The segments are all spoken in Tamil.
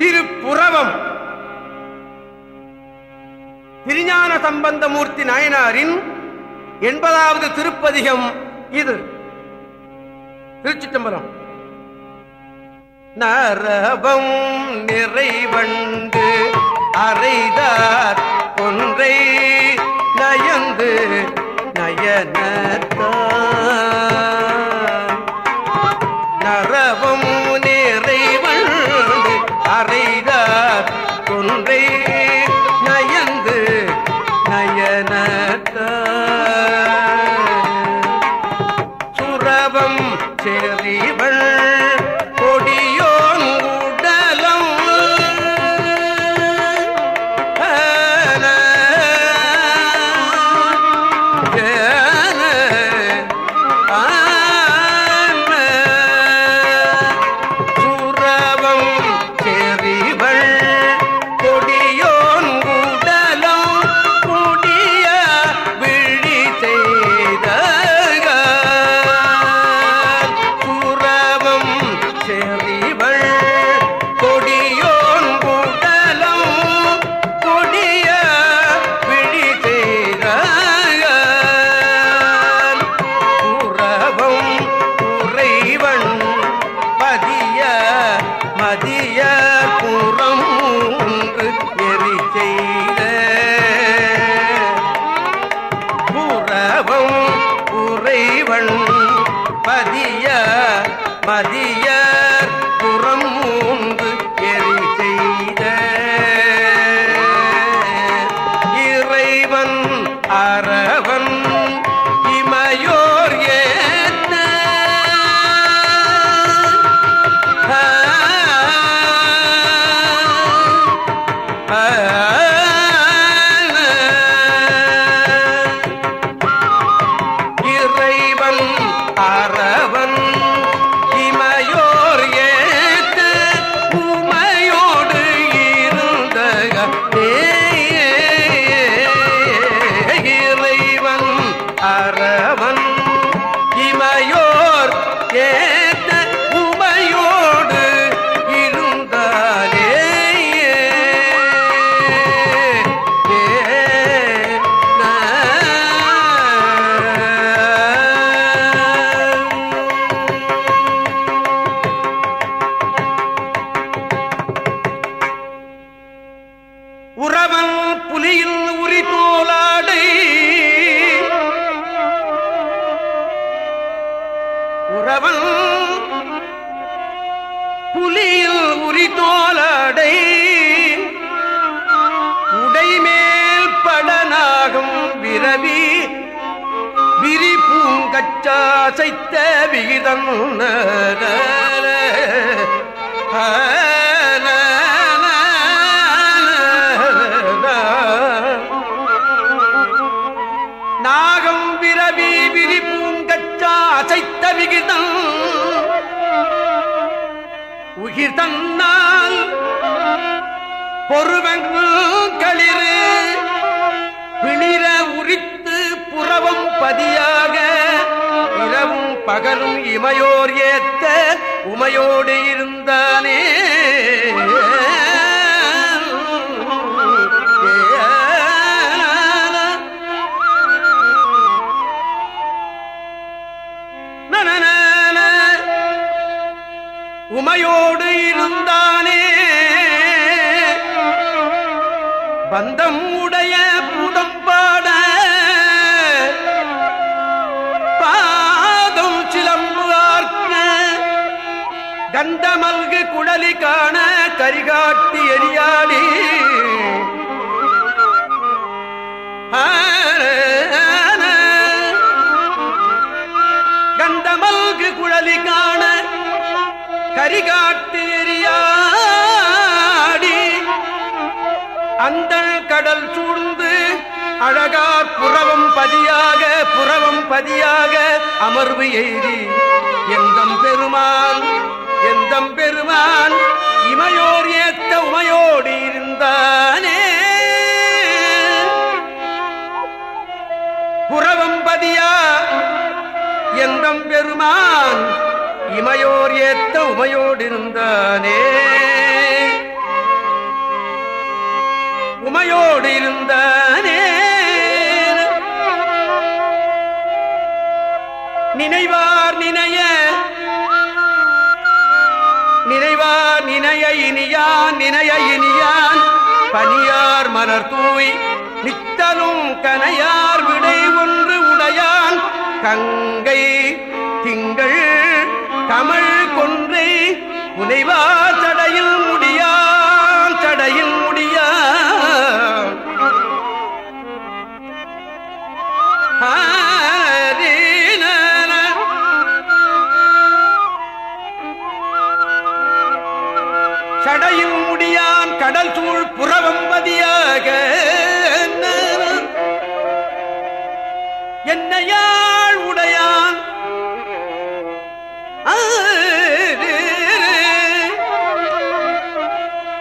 திருப்புறவம். திருஞான சம்பந்தமூர்த்தி நாயனாரின் எண்பதாவது திருப்பதிகம் இது. திருச்சிட்டம்பலம் நரவம் நிறைவண்டு அறைதார் ஒன்றை நயந்து நயனர் சாசைத்த விகிதம் நாகம் விரவி விரி பூங்கச்சா அசைத்த விகிதம் உயிர் தன்னால் பொறுவங்களில் பிளிர உரித்து புறவம் பதியா இரவும் இமையோர் ஏத்த உமையோடு இருந்தானே நனனன. உமையோடு இருந்தானே பந்தம் கந்த மல்கு குடலி காண கரிகாட்டி எரியாடி கந்த மல்கு குழலி காண கரிகாட்டி எரியாடி அந்த கடல் சூழ்ந்து அழகா புறவம் பதியாக புறவம் பதியாக அமர்வு எய்தி எந்தம் பெருமான் ஏத்த உமையோடிருந்தானே. உமையோடு இருந்தானே நினைவார் நினைய. நினைவார் நினைய இனியான் நினைய இனியான். பனியார் மலர் தூய் நித்தலும் கனையார் விடை ஒன்று உடையான். கங்கை திங்கள் தமிழ் புனைவா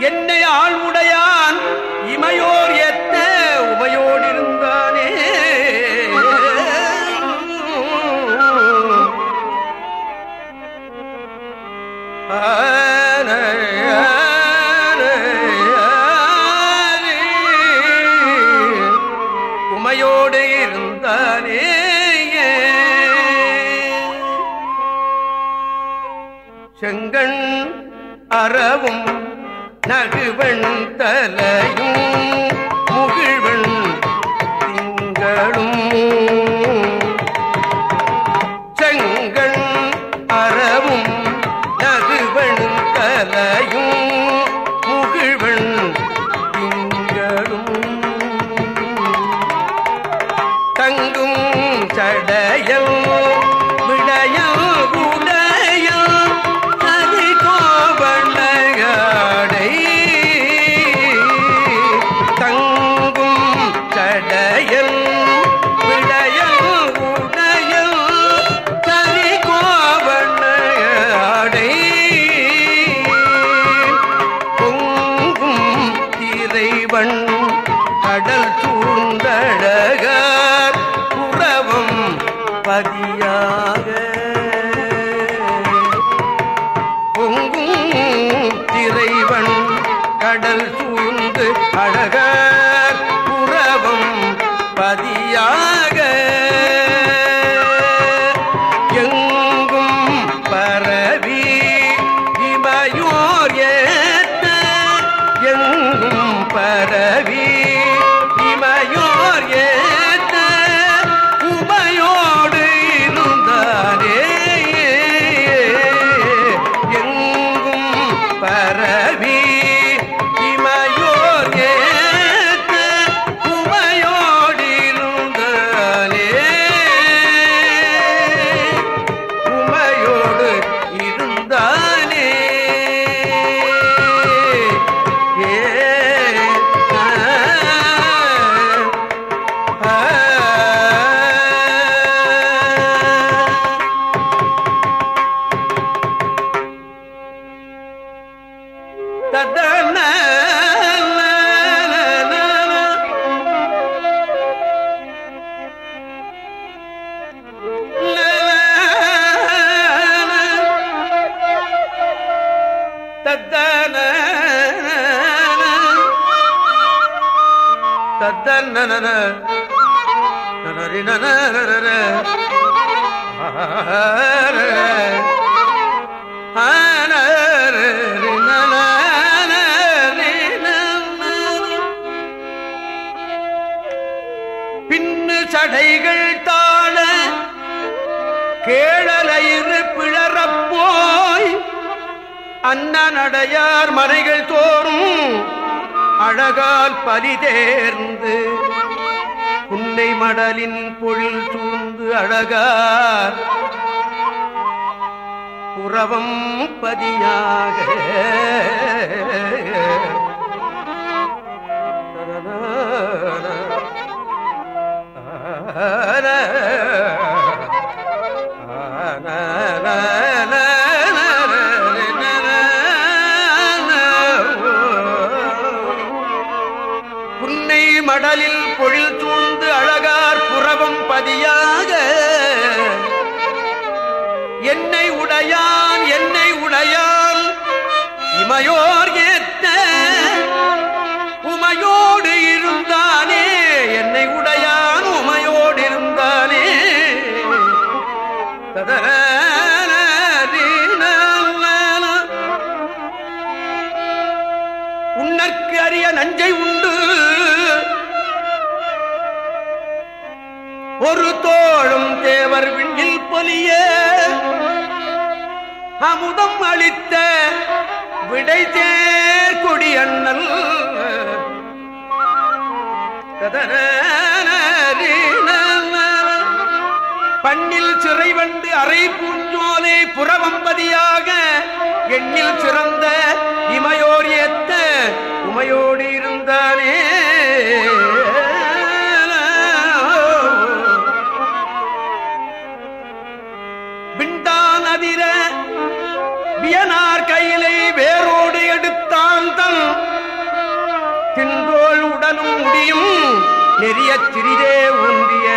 என்னை ஆழ்வுடையான் இமையோர் எத்த உமையோடிருந்தானே. உமையோடு இருந்தானே. செங்கண் அறவும் நகுவன் தலையும் முகிழ்வன் திங்களும். செங்கண் அறவும் நகுவன் தலையும் முகிழ்வன் திங்களும். தங்கும் சடையோ இறைவன் கடல் சூழ்ந்தழகார் புறவம் பதிய கேழலயிறு பிழறப் போய் அண்ணனடையார் மறைகள் தோறும் அழகால் பலிதேர்ந்து புன்னை மடலின் பொழில் சூழ்ந்து அழகார் புறவம் பதியாக. புன்னை உமையோர் ஏத்த உமையோடு இருந்தானே என்னை உடையான் உமையோடு இருந்தானே. ததன உன்னற்கு அறிய நஞ்சை உண்டு. ஒரு தோழும் தேவர் விண்ணில் பொலிய அமுதம் அளித்த விடை தேர் கொடி பண்ணில் சிறை வந்து அரை பூஞ்சோலை புறவம்பதியாக எண்ணில் சிறந்த இமையோர் ஏத்த உமையோடு நெறிய திரிதே ஒன்றிய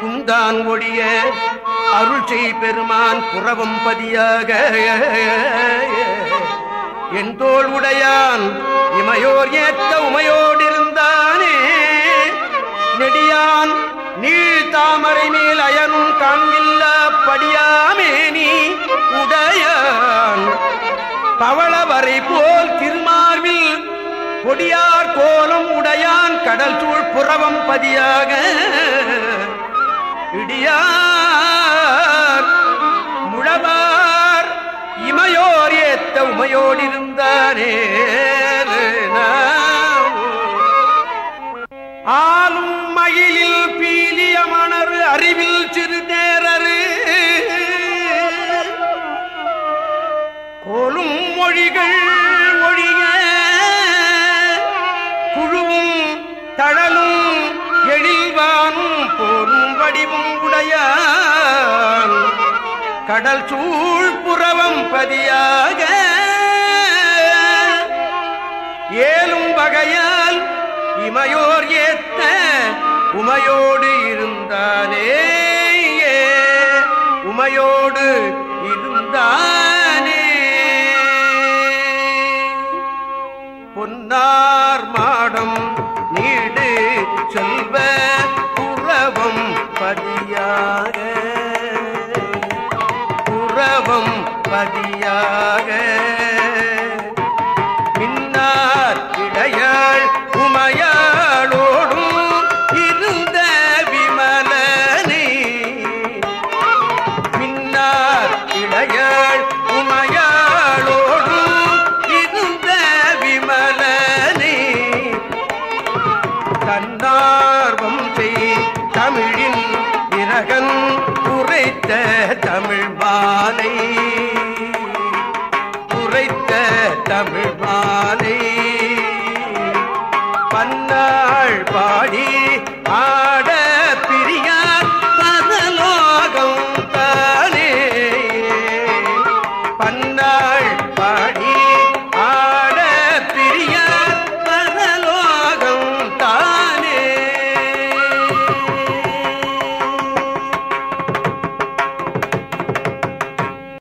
குந்தான் ஒழிய அருள் செய் பெருமான் புறவம் பதியாக. என் தோல் உடையான் இமையோர் ஏத்த உமையோடிருந்தானே. நெடியான் நீள் தாமரை மேல் அயனும் காண்கில்ல படியாமே நீ உடையான். பவளவரை போல் திருமார்வில் கொடியார் கோலம் உடைய கடல் சூழ் புறவம் பதியாக. இடியார் முழவார் இமையோர் ஏத்த உமையோடிருந்தானே ஆளும் மகிழில் பீலிய மணர் அறிவில் சிறுதே. வடிவும் உடைய கடல் சூழ் புறவம் பதியாக. ஏலும் வகையால் இமையோர் ஏத்த உமையோடு இருந்தானே. உமையோடு இருந்தானே. பொன்னார் மாடம் நீடு செல்வ anna